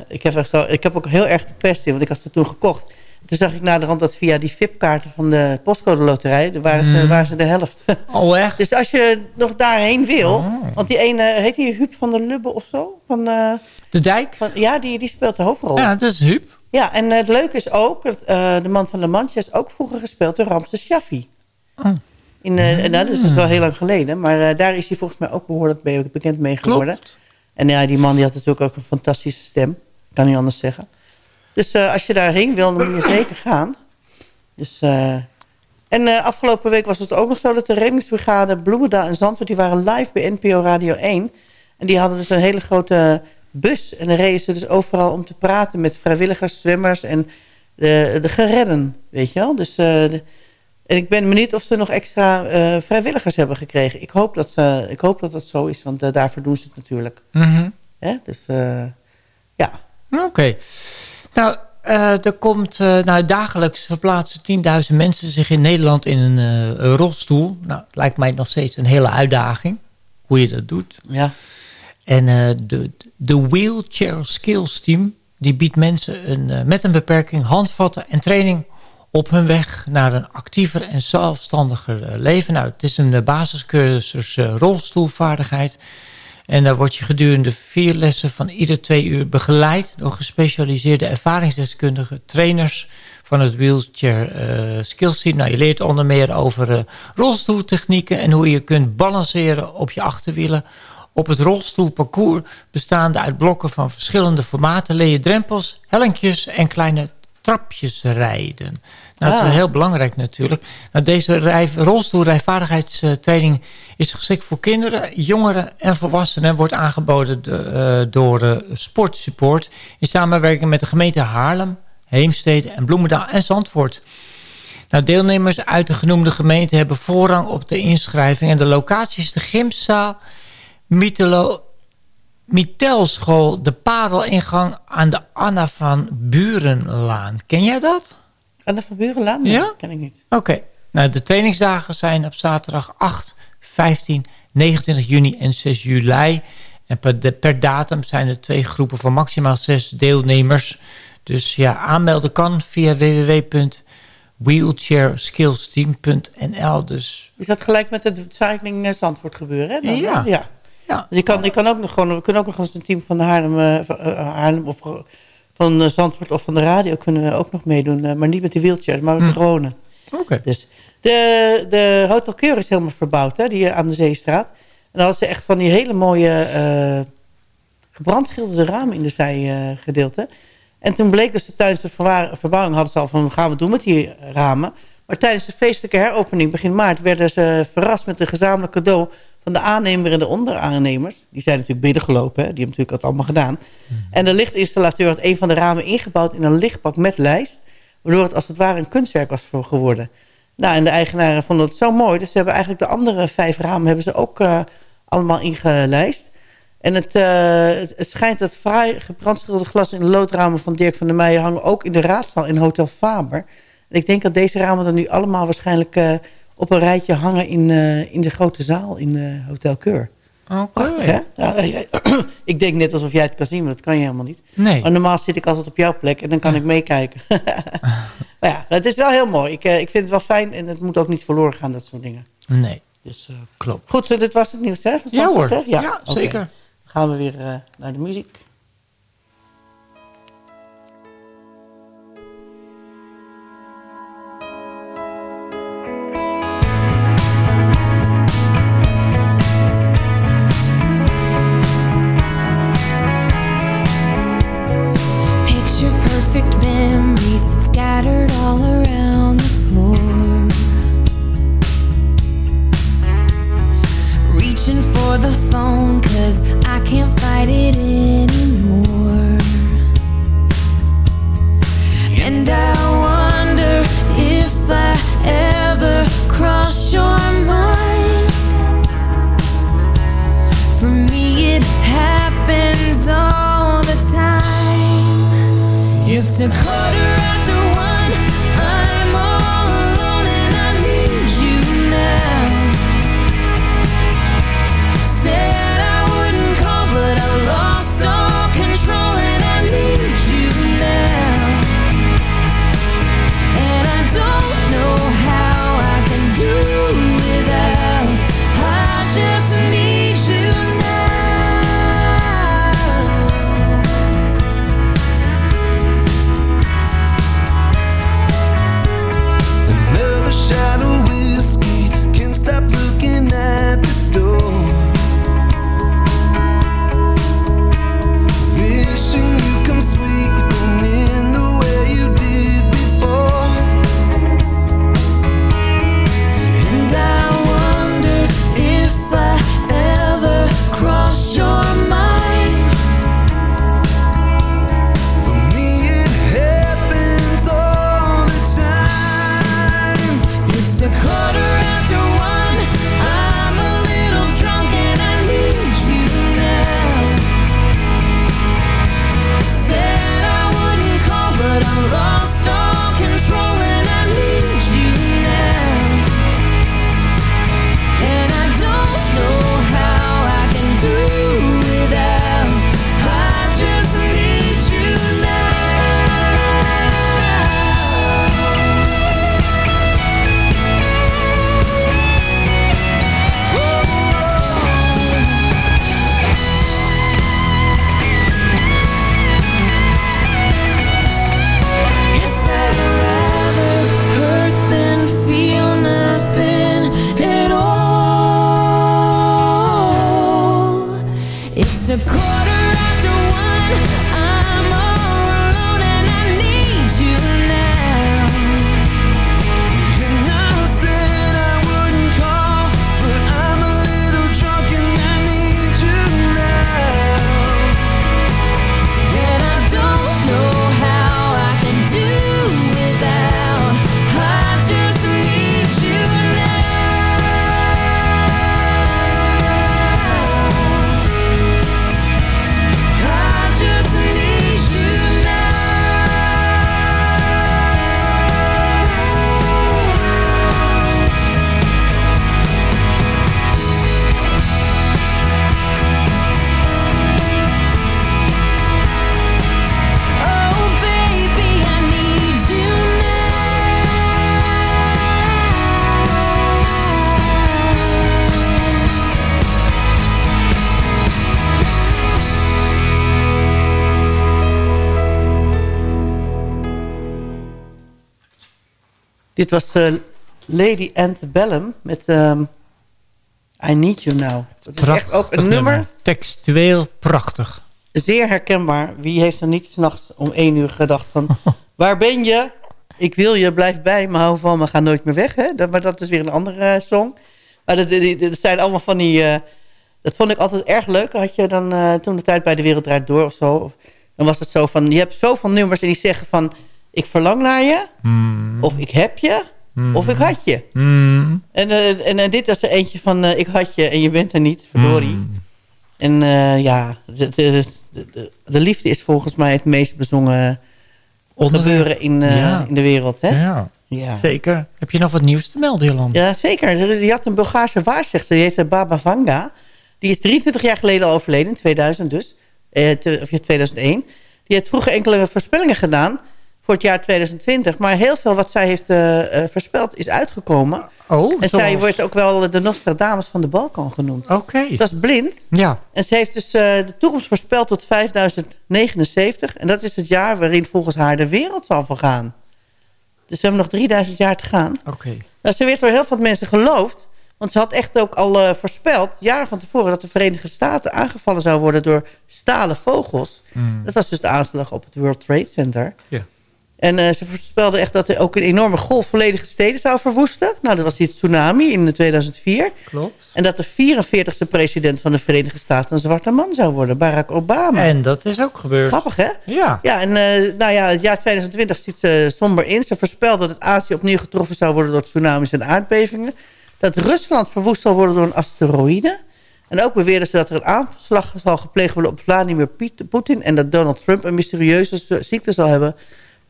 ik, heb echt zo, ik heb ook heel erg de pest in. Want ik had ze toen gekocht. Toen zag ik naderhand dat via die VIP-kaarten van de postcode loterij... daar waren, ze, waren ze de helft. Oh, echt? dus als je nog daarheen wil... Oh. Want die ene, heet die Huub van der Lubbe of zo? Van, eh, De dijk? van, ja, die, die speelt de hoofdrol. Ja, dat is Huub. Ja, en het leuke is ook, dat, eh, de man van La Mancha is ook vroeger gespeeld door Ramses Shaffi. Oh. In, en dat is dus wel heel lang geleden, maar daar is hij volgens mij ook behoorlijk be- bekend mee geworden. Klopt. En ja, die man die had natuurlijk ook een fantastische stem, kan niet anders zeggen. Dus eh, als je daarheen wil, dan moet je zeker gaan. Dus, eh, en eh, afgelopen week was het ook nog zo dat de reddingsbrigade Bloemendaal en Zandvoort... die waren live bij NPO Radio 1. En die hadden dus een hele grote bus. En dan reden ze dus overal om te praten met vrijwilligers, zwemmers en de, de geredden, weet je wel. Dus, de- en ik ben benieuwd of ze nog extra vrijwilligers hebben gekregen. Ik hoop dat, ze, ik hoop dat dat zo is, want daarvoor doen ze het natuurlijk. Mhm. Dus ja, Oké. Nou, eh, er komt, eh, nou, dagelijks verplaatsen 10.000 mensen zich in Nederland in een eh, een rolstoel. Nou, het lijkt mij nog steeds een hele uitdaging. hoe je dat doet. Ja. En de, de Wheelchair Skills Team... die biedt mensen een, met een beperking handvatten en training... op hun weg naar een actiever en zelfstandiger leven. Nou, het is een basiscursus rolstoelvaardigheid... En daar word je gedurende vier lessen van ieder twee uur begeleid... door gespecialiseerde ervaringsdeskundige trainers van het Wheelchair eh, Skills Team. Nou, je leert onder meer over eh, rolstoeltechnieken... en hoe je kunt balanceren op je achterwielen. Op het rolstoelparcours bestaande uit blokken van verschillende formaten... leer je drempels, hellinkjes en kleine trapjes rijden. Nou, dat is Ah. heel belangrijk natuurlijk. Nou, deze rij, rolstoelrijvaardigheidstraining is geschikt voor kinderen, jongeren en volwassenen. en Wordt aangeboden de, eh, door eh, Sportsupport in samenwerking met de gemeente Haarlem, Heemstede en Bloemendaal en Zandvoort. Nou, deelnemers uit de genoemde gemeente hebben voorrang op de inschrijving. En de locatie is de gymzaal Mytholo Mietelschool, de padelingang aan de Anna van Burenlaan. Ken jij dat? Anne van Burenlaan? Nee, Ja? ken ik niet. Oké. Nou, de trainingsdagen zijn op zaterdag 8, 15, 29 juni en 6 juli. En per, de- per datum zijn er twee groepen van maximaal zes deelnemers. Dus ja, aanmelden kan via www.wheelchairskillsteam.nl. Dus Is dat gelijk met het cycling eh, Zandvoort gebeuren? Hè? dan? Ja. ja. Ja, Je kan, je kan ook nog gewoon, we kunnen ook nog eens een team van de Haarlem, eh, van, eh, Haarlem of eh, van Zandvoort of van de radio kunnen we ook nog meedoen. maar niet met de wheelchairs, maar met de dronen. oké. Dus de, de Hotel Keur is helemaal verbouwd, hè, die aan de Zeestraat. En dan hadden ze echt van die hele mooie eh gebrandschilderde ramen in de zijgedeelte. en toen bleek dus dat tijdens de verbouwing hadden ze al van... gaan we doen met die ramen. Maar tijdens de feestelijke heropening begin maart... werden ze verrast met een gezamenlijk cadeau... van de aannemer en de onderaannemers. Die zijn natuurlijk binnengelopen. Hè? Die hebben natuurlijk dat allemaal gedaan. En de lichtinstallateur had een van de ramen ingebouwd... in een lichtpak met lijst. Waardoor het als het ware een kunstwerk was voor geworden. Nou, en de eigenaren vonden het zo mooi. Dus ze hebben eigenlijk de andere vijf ramen... hebben ze ook eh, allemaal ingelijst. En het, het, het schijnt dat fraai gebrandschilderde glas in de loodramen van Dirk van der Meijen hangen ook in de raadzaal in Hotel Faber. En ik denk dat deze ramen dan nu allemaal waarschijnlijk eh, op een rijtje hangen in, eh, in de grote zaal in eh, Hotel Keur. Oké. Ja, jij- ik denk net alsof jij het kan zien, maar dat kan je helemaal niet. Nee. Maar normaal zit ik altijd op jouw plek en dan kan ik meekijken. maar ja, het is wel heel mooi. Ik, eh, ik vind het wel fijn en het moet ook niet verloren gaan, dat soort dingen. Nee. Dus, Klopt. goed, dit was het nieuws, hè? van Ja hoor. hè? Ja, zeker. Dan gaan we weer naar de muziek. Dit was eh, Lady Antebellum met ehm, I Need You Now. Dat is echt ook een nummer, Textueel prachtig. zeer herkenbaar. Wie heeft er niet s'nachts om één uur gedacht van... waar ben je? Ik wil je, blijf bij me, hou van me, ga nooit meer weg. Hè? Dat, maar dat is weer een andere eh, song. Maar dat, dat zijn allemaal van die... eh, dat vond ik altijd erg leuk. Had je dan toen de tijd bij De Wereld Draait Door of zo. Of, dan was het zo van... Je hebt zoveel nummers en die zeggen van... Ik verlang naar je. Of ik heb je. Of ik had je. Mm. En, eh, en, eh, dit was er eentje van... eh, ik had je en je bent er niet. Verdorie. En ja, de, de, de, de- de liefde is volgens mij het meest bezongen Onderwerp. gebeuren in, Ja. in de wereld. Hè? Ja. Ja, Ja. zeker. Heb je nog wat nieuws te melden, Jolanda? zeker. Er is- Die had een Bulgaarse waarzegster. Die heette Baba Vanga. Die is 23 jaar geleden al overleden. In 2000 dus. Eh, te- of ja, 2001. Die heeft vroeger enkele voorspellingen gedaan. Voor het jaar 2020. Maar heel veel wat zij heeft eh, eh, voorspeld is uitgekomen. Oh, En zij wordt ook wel de Nostradamus van de Balkan genoemd. Oké. Ze was blind. Ja. En ze heeft dus eh, de toekomst voorspeld tot 5079. En dat is het jaar waarin volgens haar de wereld zal vergaan. Dus we hebben nog 3000 jaar te gaan. Oké. Nou, ze werd door heel veel mensen geloofd. Want ze had echt ook al voorspeld, jaren van tevoren... dat de Verenigde Staten aangevallen zou worden door stalen vogels. Dat was dus de aanslag op het World Trade Center. Ja. En eh, ze voorspelde echt dat er ook een enorme golf volledige steden zou verwoesten. Nou, dat was die tsunami in 2004. Klopt. En dat de 44e president van de Verenigde Staten een zwarte man zou worden, Barack Obama. En dat is ook gebeurd. Grappig, hè? Ja. Ja, en eh, nou ja, het jaar 2020 ziet ze somber in. Ze voorspelt dat het Azië opnieuw getroffen zou worden door tsunamis en aardbevingen. Dat Rusland verwoest zal worden door een asteroïde. En ook beweerden ze dat er een aanslag zal gepleegd worden op Vladimir Poetin... en dat Donald Trump een mysterieuze ziekte zal hebben...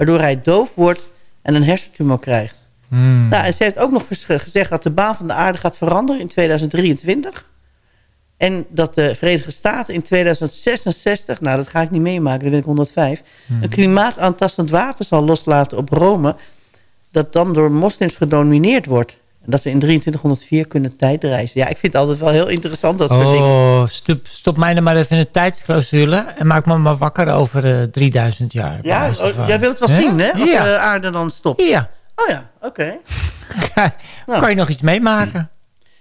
waardoor hij doof wordt en een hersentumor krijgt. Hmm. Nou, en ze heeft ook nog gezegd dat de baan van de aarde gaat veranderen in 2023. En dat de Verenigde Staten in 2066, nou dat ga ik niet meemaken, dan ben ik 105... een klimaataantastend wapen zal loslaten op Rome... dat dan door moslims gedomineerd wordt. Dat we in 2304 kunnen tijdreizen. Ja, ik vind het altijd wel heel interessant, dat soort dingen. Oh, stop, stop mij dan maar even in de tijdsclausule en maak me maar wakker over eh, 3000 jaar. bij Ja, oh, jij wilt het wel zien, hè? Als Ja. de aarde dan stopt. Ja. Oh ja, oké. Nou. kan je nog iets meemaken?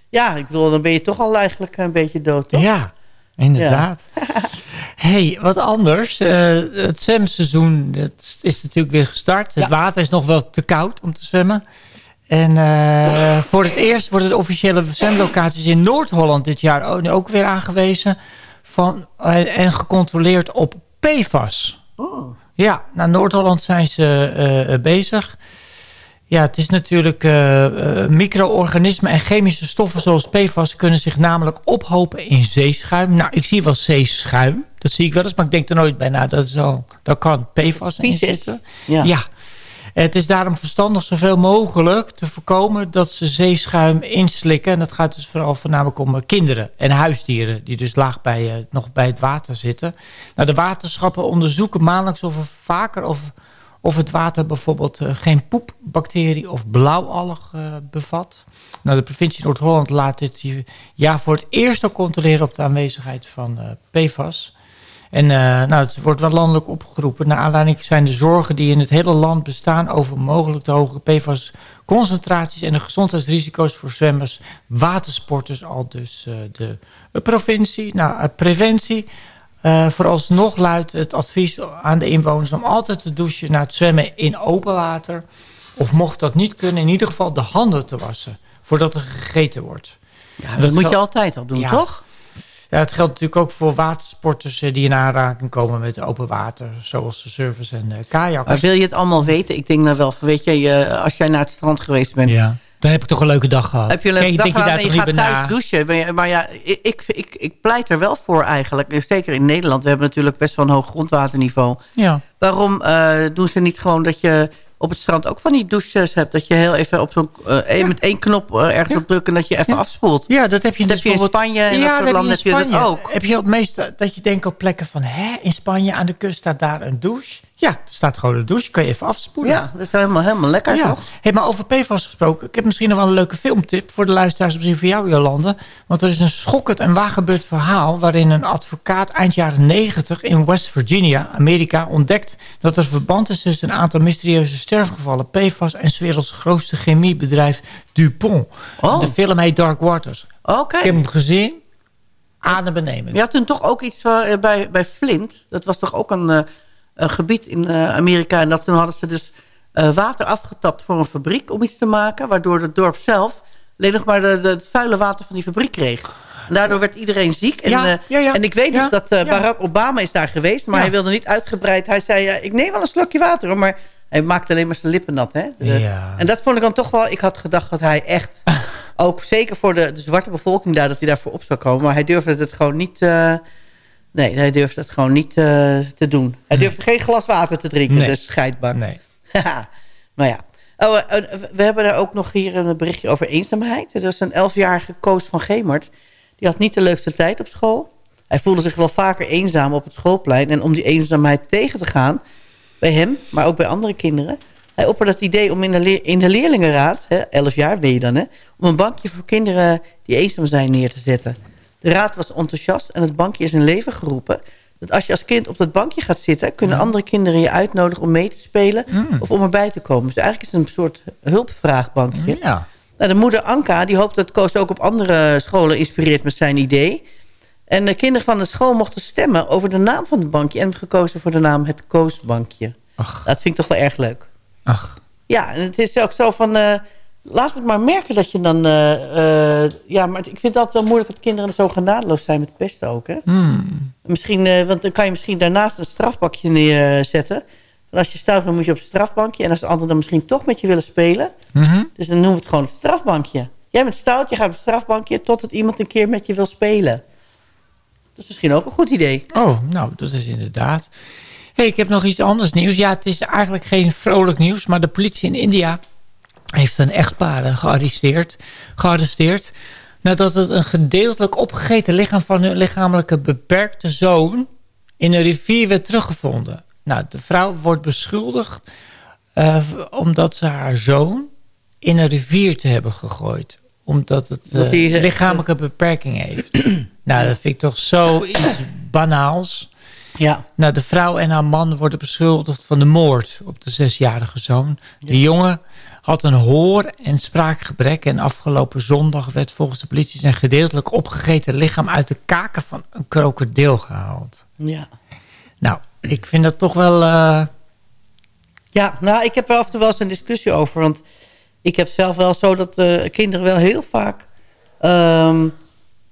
Ja, ik bedoel, dan ben je toch al eigenlijk een beetje dood, toch? Ja, inderdaad. hey, wat anders. Eh, het zwemseizoen is natuurlijk weer gestart. Het water is nog wel te koud om te zwemmen. En eh, voor het eerst worden de officiële zwemlocaties in Noord-Holland dit jaar ook- weer aangewezen. Van, eh, en gecontroleerd op PFAS. Oh. Ja, naar Noord-Holland zijn ze eh, bezig. Ja, het is natuurlijk micro-organismen en chemische stoffen zoals PFAS kunnen zich namelijk ophopen in zeeschuim. Nou, ik zie wel zeeschuim. Dat zie ik wel eens, maar ik denk er nooit bij na. Dat, is al, daar kan PFAS in zitten. Ja. ja. Het is daarom verstandig zoveel mogelijk te voorkomen dat ze zeeschuim inslikken. En dat gaat dus vooral voornamelijk om eh, kinderen en huisdieren... die dus laag bij, eh, nog bij het water zitten. Nou, de waterschappen onderzoeken maandelijks of er vaker... of, of het water bijvoorbeeld eh, geen poepbacterie of blauwalg bevat. Nou, de provincie Noord-Holland laat dit jaar voor het eerst controleren... op de aanwezigheid van PFAS... En eh, nou, het wordt wel landelijk opgeroepen. Naar aanleiding zijn de zorgen die in het hele land bestaan... over mogelijk te hoge PFAS-concentraties... en de gezondheidsrisico's voor zwemmers, watersporters... al dus eh, de provincie. Nou, eh, preventie vooralsnog luidt het advies aan de inwoners om altijd te douchen na het zwemmen in open water. Of mocht dat niet kunnen, in ieder geval de handen te wassen voordat er gegeten wordt. Ja, dat, moet je altijd al doen, Ja. toch? Ja, het geldt natuurlijk ook voor watersporters eh, die in aanraking komen met open water. Zoals de surfers en uh, Maar kajakkers. wil je het allemaal weten? Ik denk dan wel, van, weet je, je, als jij naar het strand geweest bent... Ja. Dan heb ik toch een leuke dag gehad. Heb je een leuke Kijk, dag denk je gehad daar je toch gaat thuis na? douchen. Maar ja, maar ja ik, ik, ik, pleit er wel voor eigenlijk. Zeker in Nederland. We hebben natuurlijk best wel een hoog grondwaterniveau. Ja. Waarom eh, doen ze niet gewoon dat je op het strand ook van die douches hebt? Dat je heel even op zo'n, eh, met één knop eh, ergens op drukt en dat je even Ja. afspoelt. Ja, dat heb je, Dat dus heb je in Spanje en dat ja, soort dat landen heb je in heb je dat ook. Heb je op meest dat je denkt op plekken van... Hè, in Spanje aan de kust staat daar een douche. Ja, er staat gewoon een douche. Kan je even afspoelen. Ja, dat is helemaal, helemaal lekker, Ja. toch? Hey, maar over PFAS gesproken. Ik heb misschien nog wel een leuke filmtip voor de luisteraars. Misschien voor jou, Jolande. Want er is een schokkend en waargebeurd verhaal... waarin een advocaat eind jaren 90 in West Virginia, Amerika... ontdekt dat er verband is tussen een aantal mysterieuze sterfgevallen... PFAS en 's werelds grootste chemiebedrijf DuPont. Oh. De film heet Dark Waters. Oké. Ik heb hem gezien. Adembenemend. Je had toen toch ook iets eh, bij, bij Flint. Dat was toch ook een, eh, een gebied in eh, Amerika. En dat, toen hadden ze dus eh, water afgetapt voor een fabriek om iets te maken. Waardoor het dorp zelf alleen nog maar de, de, het vuile water van die fabriek kreeg. En daardoor werd iedereen ziek. En, Ja, eh, ja, ja. en ik weet nog dat eh. Barack Obama is daar geweest. Maar hij wilde niet uitgebreid. Hij zei, eh, ik neem wel een slokje water. Hoor, maar hij maakte alleen maar zijn lippen nat. Hè? De-. En dat vond ik dan toch wel... Ik had gedacht dat hij echt... ook zeker voor de, de zwarte bevolking daar... dat hij daarvoor op zou komen. Maar hij durfde het gewoon niet... eh, nee, hij durfde het gewoon niet eh, te doen. Hij durfde geen glas water te drinken. Nee. Dus scheidbak. Nee. maar ja. Oh, eh, eh, we hebben er ook nog hier een berichtje over eenzaamheid. Er is een elfjarige Koos van Gemert. Die had niet de leukste tijd op school. Hij voelde zich wel vaker eenzaam op het schoolplein. En om die eenzaamheid tegen te gaan... bij hem, maar ook bij andere kinderen... hij opperde het idee om in de, leer- in de leerlingenraad... Hè, elf jaar ben je dan, hè... om een bankje voor kinderen die eenzaam zijn neer te zetten. De raad was enthousiast en het bankje is in leven geroepen... dat als je als kind op dat bankje gaat zitten... kunnen andere kinderen je uitnodigen om mee te spelen... of om erbij te komen. Dus eigenlijk is het een soort hulpvraagbankje. Ja. Nou, de moeder Anka die hoopt dat Koos ook op andere scholen inspireert met zijn idee. En de kinderen van de school mochten stemmen over de naam van het bankje... en hebben gekozen voor de naam het Koosbankje. Ach. Dat vind ik toch wel erg leuk. Ach. Ja, en het is ook zo van... eh, laat het maar merken dat je dan... eh, eh, ja, maar ik vind het altijd wel moeilijk dat kinderen zo genadeloos zijn met pesten ook. Hè? Hmm. Misschien, eh, want dan kan je misschien daarnaast een strafbakje neerzetten. En als je stout dan moet je op het strafbankje. En als de anderen dan misschien toch met je willen spelen... Mhm. Dus dan noemen we het gewoon het strafbankje. Jij bent stout, je gaat op het strafbankje... totdat iemand een keer met je wil spelen. Dat is misschien ook een goed idee. Oh, nou, dat is inderdaad. Hey, ik heb nog iets anders nieuws. Ja, het is eigenlijk geen vrolijk nieuws, maar de politie in India heeft een echtpaar eh, gearresteerd, gearresteerd nadat het een gedeeltelijk opgegeten lichaam van hun lichamelijke beperkte zoon in een rivier werd teruggevonden. Nou, de vrouw wordt beschuldigd eh, omdat ze haar zoon in een rivier te hebben gegooid. Omdat het eh, lichamelijke beperking heeft. nou, dat vind ik toch zoiets banaals. Ja. Nou, de vrouw en haar man worden beschuldigd van de moord op de zesjarige zoon. De jongen had een hoor- en spraakgebrek... en afgelopen zondag werd volgens de politie... zijn gedeeltelijk opgegeten lichaam uit de kaken van een krokodil gehaald. Ja. Nou, ik vind dat toch wel... eh, Ja, nou, ik heb er af en toe wel eens een discussie over. Want ik heb zelf wel zo dat eh, kinderen wel heel vaak ehm,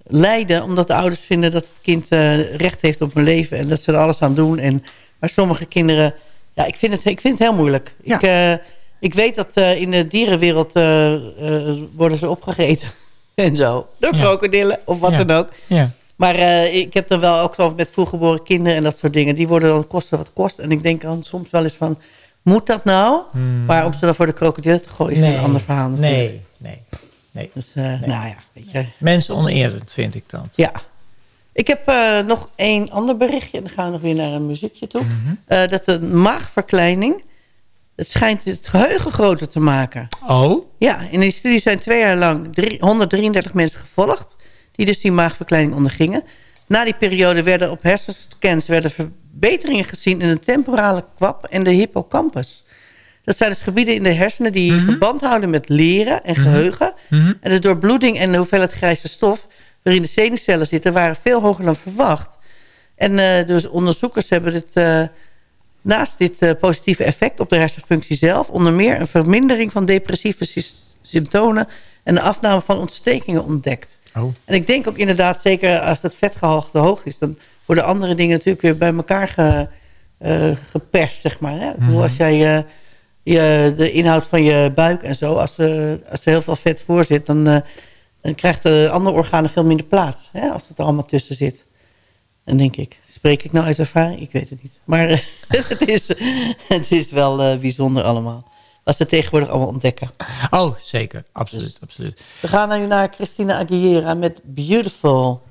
lijden... omdat de ouders vinden dat het kind eh, recht heeft op een leven... en dat ze er alles aan doen. En, maar sommige kinderen... Ja, ik vind het, ik vind het heel moeilijk. Ja. Ik, ik weet dat eh, in de dierenwereld eh, eh, worden ze opgegeten. en zo. Door Ja. krokodillen of wat Ja. dan ook. ja. Maar ik heb dan wel ook zo met vroeggeboren kinderen en dat soort dingen. Die worden dan kosten wat kost. En ik denk dan soms wel eens van, moet dat nou? Maar om ze dan voor de krokodillen te gooien is een ander verhaal natuurlijk. nee, nee, nee. Dus nou ja, weet je. Mensonerend vind ik dat. Ja. Ik heb nog één ander berichtje. En dan gaan we nog weer naar een muziekje toe. Eh, dat de maagverkleining, het schijnt het geheugen groter te maken. Oh? Ja, in die studie zijn twee jaar lang drie- 133 mensen gevolgd... die dus die maagverkleining ondergingen. Na die periode werden op hersenscans werden verbeteringen gezien... in de temporale kwap en de hippocampus. Dat zijn dus gebieden in de hersenen die verband houden met leren en geheugen. En de doorbloeding en de hoeveelheid grijze stof... waarin de zenuwcellen zitten, waren veel hoger dan verwacht. En eh, dus onderzoekers hebben dit, eh, naast dit eh, positieve effect op de hersenfunctie zelf... onder meer een vermindering van depressieve symptomen... en de afname van ontstekingen ontdekt. Oh. En ik denk ook inderdaad, zeker als het vetgehalte hoog is... dan worden andere dingen natuurlijk weer bij elkaar ge, eh, geperst, zeg maar. Hè? Bedoel, Als jij eh, je, de inhoud van je buik en zo... als, als er heel veel vet voor zit... dan, dan krijgt de andere organen veel minder plaats. Hè? Als het er allemaal tussen zit. En denk ik, spreek ik nou uit ervaring? Ik weet het niet. Maar eh, het, is, het is wel eh, bijzonder allemaal. Wat ze tegenwoordig allemaal ontdekken. Oh, zeker. Absoluut, absoluut. We gaan nu naar Christina Aguilera met Beautiful.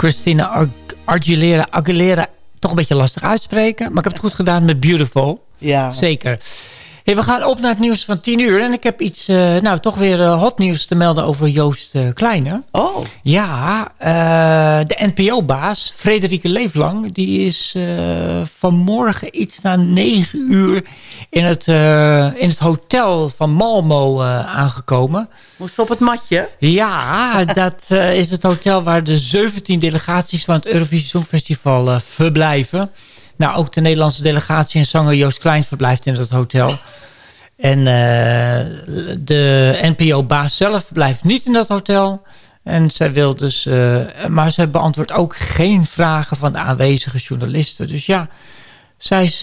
Christina Ar- Aguilera, Aguilera, toch een beetje lastig uitspreken. Maar ik heb het goed gedaan met Beautiful. Ja, Zeker. Hey, we gaan op naar het nieuws van 10 uur. En ik heb iets, eh, nou toch weer eh, hot nieuws te melden over Joost eh, Kleine. Oh, Ja, de NPO-baas, Frederike Leeflang... die is vanmorgen iets na 9 uur in het, eh, in het hotel van Malmo eh, aangekomen. Moest op het matje. Ja, dat eh, is het hotel waar de 17 delegaties van het Eurovisie Songfestival verblijven. Nou, ook de Nederlandse delegatie en zanger Joost Klein verblijft in dat hotel. En de NPO-baas zelf blijft niet in dat hotel. En zij wil dus, maar zij beantwoordt ook geen vragen van de aanwezige journalisten. Dus ja, zij is,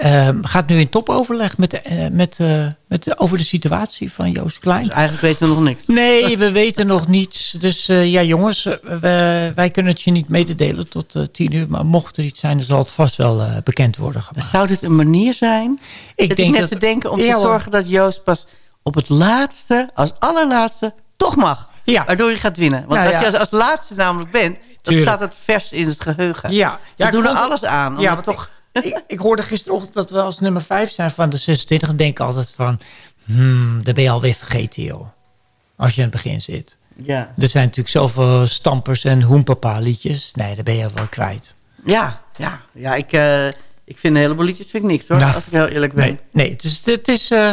eh, gaat nu in topoverleg met, eh, met, eh, met over de situatie van Joost Klein. Dus eigenlijk weten we nog niks. Nee, we weten nog niets. Dus eh, ja, jongens, we- wij kunnen het je niet mededelen tot tien uur. Maar mocht er iets zijn, dan zal het vast wel bekend worden gemaakt. Zou dit een manier zijn? Ik denk net dat te denken om Ja, te zorgen dat Joost pas op het laatste, als allerlaatste, toch mag. Ja. Waardoor je gaat winnen. Want Nou als ja. je als, als laatste namelijk bent, dan Tuurlijk. staat het vers in het geheugen. Ja, Ze ik doen er alles aan. Ja, omdat maar toch. Ik, ik hoorde gisterochtend dat we als nummer 5 zijn van de 26. En denk altijd van, hmm, dan ben je alweer vergeten, joh. Als je in het begin zit. Ja. Er zijn natuurlijk zoveel stampers en hoempapa liedjes. Nee, dan ben je wel kwijt. Ja, ja, ja ik, eh, ik vind een heleboel liedjes vind ik niks hoor, Nou, als ik heel eerlijk ben. Nee, nee het is, het is eh,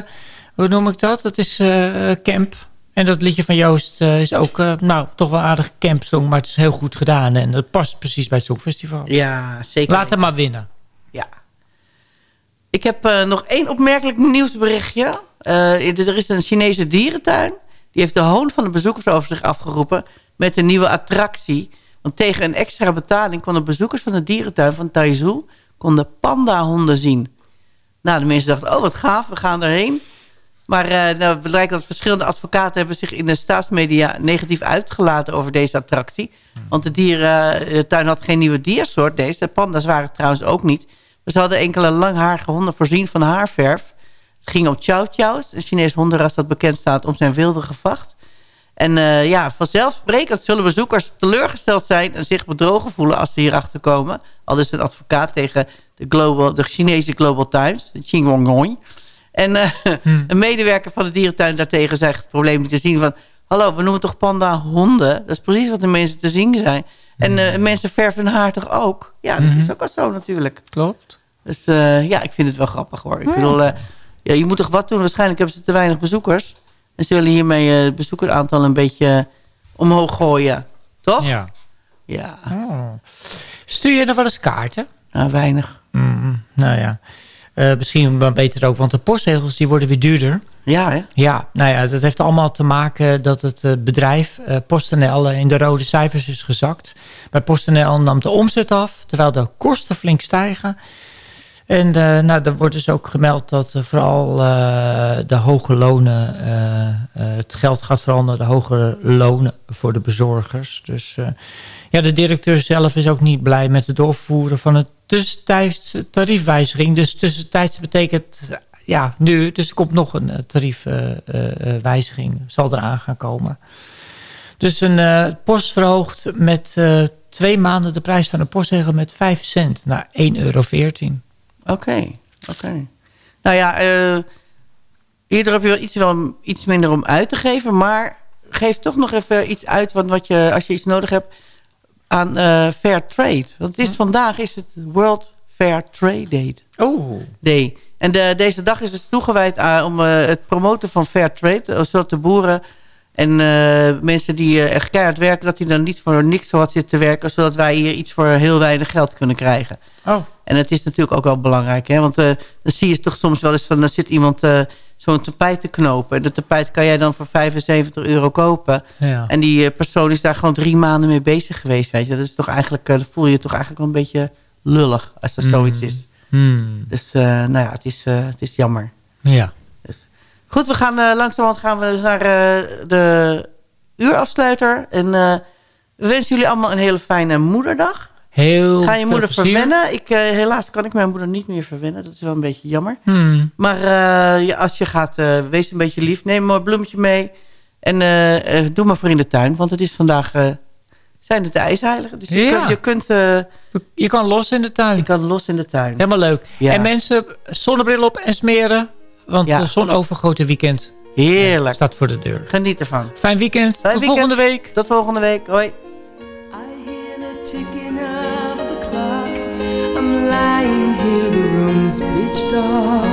hoe noem ik dat? Het is eh, camp. En dat liedje van Joost is ook, nou, toch wel een aardige campsong. Maar het is heel goed gedaan. En dat past precies bij het Songfestival. Ja, zeker. Laat hem maar winnen. Ik heb eh, nog één opmerkelijk nieuwsberichtje. Eh, er is een Chinese dierentuin. Die heeft de hoon van de bezoekers over zich afgeroepen... met een nieuwe attractie. Want tegen een extra betaling konden bezoekers van de dierentuin van Taizhou... konden pandahonden zien. Nou, de mensen dachten, oh wat gaaf, we gaan erheen. Maar nou, het blijkt dat verschillende advocaten... hebben zich in de staatsmedia negatief uitgelaten over deze attractie. Want de dierentuin had geen nieuwe diersoort. Deze panda's waren het trouwens ook niet. Maar ze hadden enkele langharige honden voorzien van haarverf. Het ging om Chow Chow's, een Chinees hondenras dat bekend staat om zijn wilde gevacht. En eh, ja, vanzelfsprekend zullen bezoekers teleurgesteld zijn... en zich bedrogen voelen als ze hierachter komen. Al is een advocaat tegen de, global, de Chinese Global Times, de Xinguangong. En eh, een medewerker van de dierentuin daartegen zegt het probleem niet te zien van... hallo, we noemen toch panda honden? Dat is precies wat de mensen te zien zijn. En eh, mensen verven hun haar toch ook? Ja, dat is ook wel zo natuurlijk. Klopt. Dus eh, ja, ik vind het wel grappig hoor. Ik bedoel, eh, ja, je moet toch wat doen? Waarschijnlijk hebben ze te weinig bezoekers. En ze willen hiermee eh, het bezoekeraantal een beetje omhoog gooien. Toch? Ja. Ja, Oh. Stuur je nog wel eens kaarten? nou, weinig. Mm, nou ja. Misschien beter ook, want de postzegels die worden weer duurder. Ja, hè? Ja, nou ja, dat heeft allemaal te maken dat het bedrijf eh, PostNL in de rode cijfers is gezakt. Bij PostNL nam de omzet af, terwijl de kosten flink stijgen. En eh, nou, er wordt dus ook gemeld dat vooral eh, de hoge lonen, eh, het geld gaat vooral naar de hogere lonen voor de bezorgers. Dus ja, de directeur zelf is ook niet blij met het doorvoeren van een tussentijdse tariefwijziging. Dus tussentijds betekent ja, nu, dus er komt nog een tariefwijziging, zal eraan gaan komen. Dus een post verhoogt met twee maanden de prijs van een postzegel met 5 cent naar 1,14 euro. Oké, oké. Nou ja, eh hierdoor heb je wel iets, wel iets minder om uit te geven. Maar geef toch nog even iets uit want wat je, als je iets nodig hebt aan eh, fair trade. Want het is, vandaag is het World Fair Trade Day. Oh, Day. En de, deze dag is dus toegewijd aan, om eh, het promoten van fair trade. Zodat de boeren en eh, mensen die eh, echt keihard werken... dat die dan niet voor niks wat zitten te werken... zodat wij hier iets voor heel weinig geld kunnen krijgen. oh. En het is natuurlijk ook wel belangrijk. Hè? Want eh, dan zie je toch soms wel eens van... dan zit iemand zo'n tapijt te knopen. En dat tapijt kan jij dan voor 75 euro kopen. Ja. En die persoon is daar gewoon drie maanden mee bezig geweest. Weet je? Dat is toch eigenlijk, dan voel je je toch eigenlijk wel een beetje lullig... als er zoiets is. Hmm. Dus nou ja, het is, het is jammer. Ja. Goed, we gaan uh, langzamerhand gaan we dus naar uh, de uurafsluiter. En uh, we wensen jullie allemaal een hele fijne moederdag. Heel Ga je moeder plezier. verwennen? Ik, uh, helaas kan ik mijn moeder niet meer verwennen. Dat is wel een beetje jammer. Hmm. Maar ja, als je gaat, wees een beetje lief. Neem een bloemetje mee. En doe maar voor in de tuin. Want het is vandaag... zijn het de ijsheiligen. Dus je, Ja. kunt, je kunt... je kan los in de tuin. je kan los in de tuin. Helemaal leuk. Ja. En mensen, zonnebril op en smeren. Want Ja. de zonovergoten weekend Heerlijk. staat voor de deur. Geniet ervan. Fijn weekend. Fijn Tot weekend. volgende week. Tot volgende week. Hoi. I hear the ticking of the clock. I'm lying here, the room's pitch dark.